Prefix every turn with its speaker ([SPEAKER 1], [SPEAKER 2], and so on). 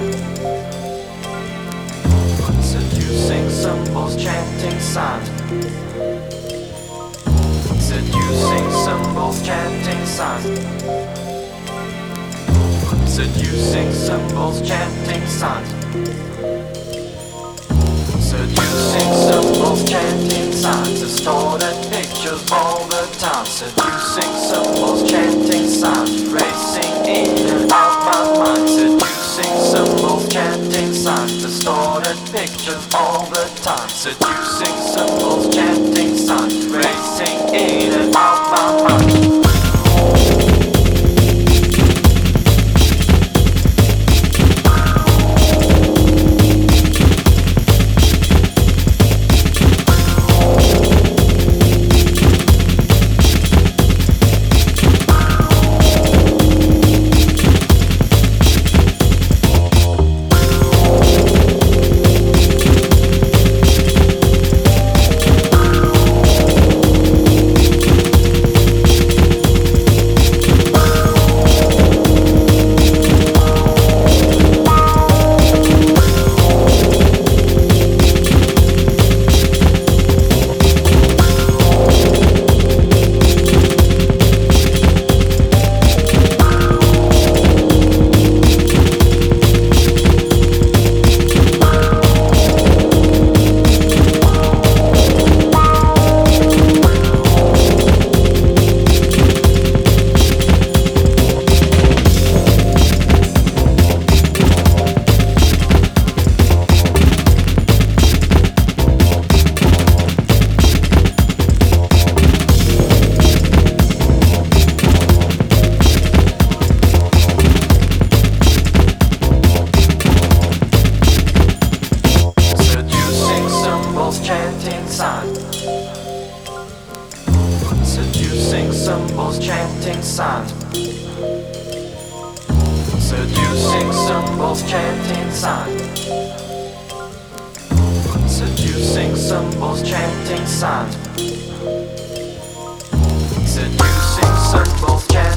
[SPEAKER 1] mind. Seducing symbols, chanting sound. Seducing symbols, chanting sound. Seducing symbols, chanting sound. Seducing symbols, chanting sounds, distorted pictures all the time. Seducing symbols, chanting sounds, racing in and out my mind. Seducing symbols chanting sounds, distorted pictures all the time. Seducing symbols chanting sounds, racing in and out my mind. Seducing symbols chanting sound. Seducing symbols chanting sound. Seducing symbols chanting